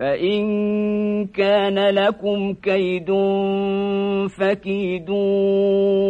فإن كان لكم كيد فكيدون